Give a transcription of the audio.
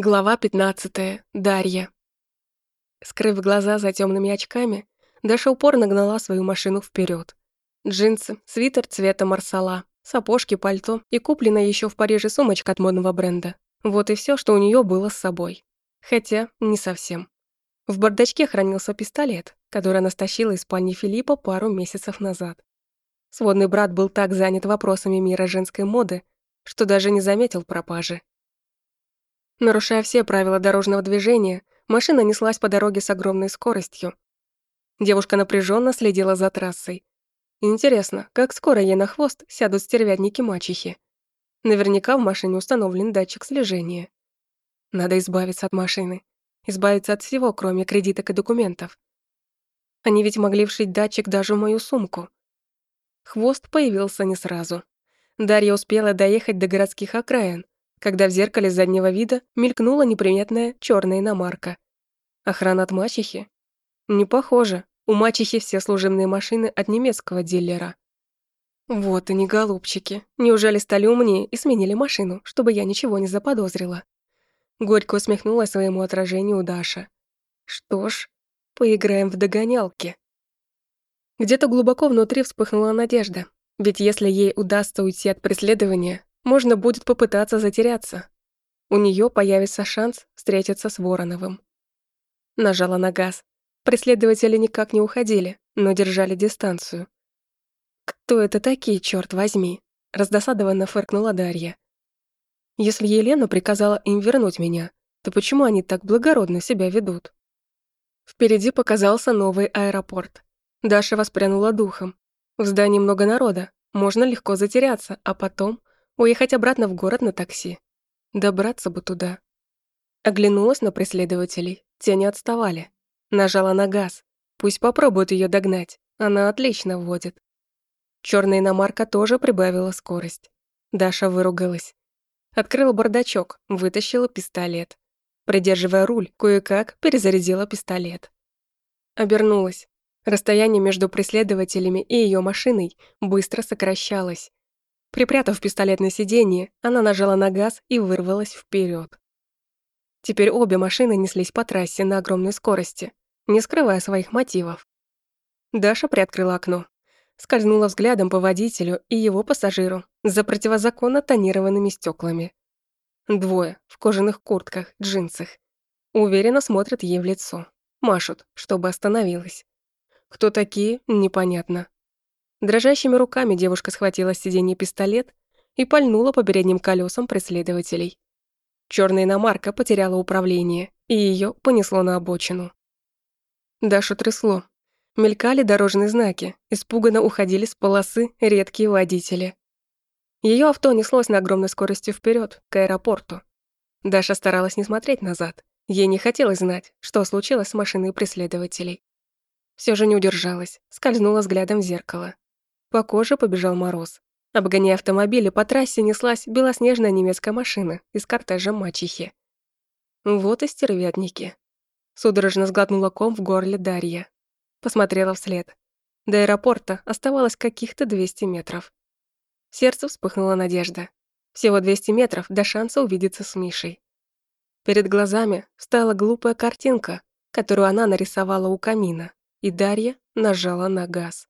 Глава 15. Дарья. Скрыв глаза за темными очками, Даша упорно гнала свою машину вперед. Джинсы, свитер цвета марсала, сапожки, пальто и купленная еще в Париже сумочка от модного бренда. Вот и все, что у нее было с собой. Хотя, не совсем. В бардачке хранился пистолет, который она стащила из спальни Филиппа пару месяцев назад. Сводный брат был так занят вопросами мира женской моды, что даже не заметил пропажи. Нарушая все правила дорожного движения, машина неслась по дороге с огромной скоростью. Девушка напряженно следила за трассой. Интересно, как скоро ей на хвост сядут стервятники-мачехи? Наверняка в машине установлен датчик слежения. Надо избавиться от машины. Избавиться от всего, кроме кредиток и документов. Они ведь могли вшить датчик даже в мою сумку. Хвост появился не сразу. Дарья успела доехать до городских окраин, когда в зеркале заднего вида мелькнула неприметная черная иномарка. Охрана от мачехи? Не похоже. У мачехи все служебные машины от немецкого дилера. Вот они, голубчики. Неужели стали умнее и сменили машину, чтобы я ничего не заподозрила? Горько усмехнулась своему отражению Даша. Что ж, поиграем в догонялки. Где-то глубоко внутри вспыхнула надежда. Ведь если ей удастся уйти от преследования, можно будет попытаться затеряться. У нее появится шанс встретиться с Вороновым. Нажала на газ. Преследователи никак не уходили, но держали дистанцию. «Кто это такие, черт возьми?» раздосадованно фыркнула Дарья. «Если Елена приказала им вернуть меня, то почему они так благородно себя ведут?» Впереди показался новый аэропорт. Даша воспрянула духом. В здании много народа, можно легко затеряться, а потом Уехать обратно в город на такси. Добраться бы туда. Оглянулась на преследователей. Те не отставали. Нажала на газ. Пусть попробуют ее догнать. Она отлично вводит. Черная иномарка тоже прибавила скорость. Даша выругалась. Открыла бардачок, вытащила пистолет. Придерживая руль, кое-как перезарядила пистолет. Обернулась. Расстояние между преследователями и ее машиной быстро сокращалось. Припрятав пистолет на сиденье, она нажала на газ и вырвалась вперед. Теперь обе машины неслись по трассе на огромной скорости, не скрывая своих мотивов. Даша приоткрыла окно, скользнула взглядом по водителю и его пассажиру за противозаконно тонированными стеклами. Двое в кожаных куртках, джинсах. Уверенно смотрят ей в лицо. Машут, чтобы остановилась. Кто такие, непонятно. Дрожащими руками девушка схватила с сиденья пистолет и пальнула по передним колесам преследователей. Черная иномарка потеряла управление, и ее понесло на обочину. Дашу трясло. Мелькали дорожные знаки, испуганно уходили с полосы редкие водители. Ее авто неслось на огромной скорости вперед к аэропорту. Даша старалась не смотреть назад. Ей не хотелось знать, что случилось с машиной преследователей. Все же не удержалась, скользнула взглядом в зеркало. По коже побежал мороз. Обгоняя автомобили, по трассе неслась белоснежная немецкая машина из кортежа мачехи. Вот и стервятники. Судорожно сглотнула ком в горле Дарья. Посмотрела вслед. До аэропорта оставалось каких-то 200 метров. Сердце вспыхнула надежда. Всего 200 метров до шанса увидеться с Мишей. Перед глазами встала глупая картинка, которую она нарисовала у камина, и Дарья нажала на газ.